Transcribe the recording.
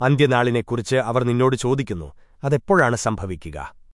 അന്ത്യനാളിനെക്കുറിച്ച് അവർ നിന്നോട് ചോദിക്കുന്നു അതെപ്പോഴാണ് സംഭവിക്കുക?